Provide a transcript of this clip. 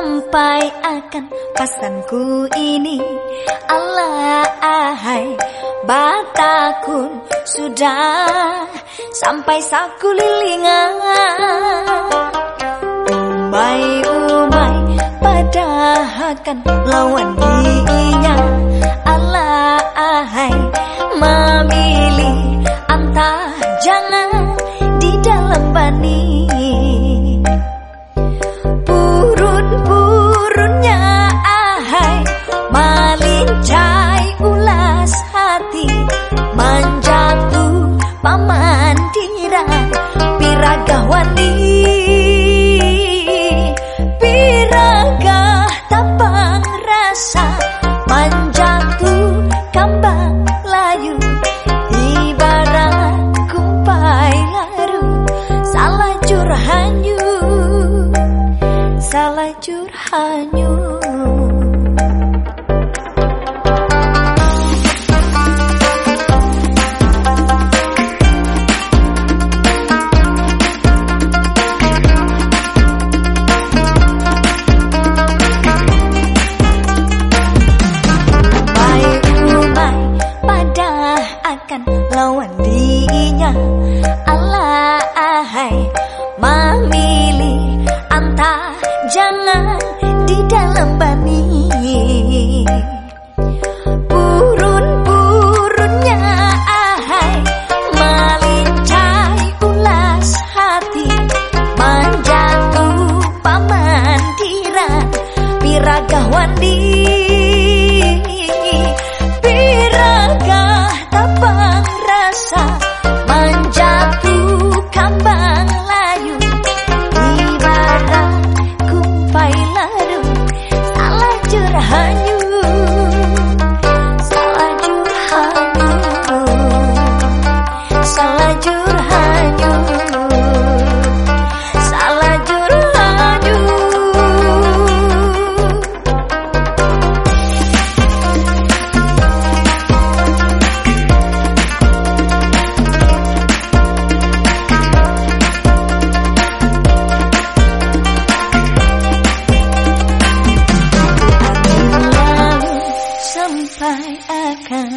sampai akan pasanku ini. Allah ahai batakun sudah sampai saku lilingan Umai umai padahkan lawan dinya curhanyu Salah curhanyu akan lawan dinya Allah ahai. hanya sampai akan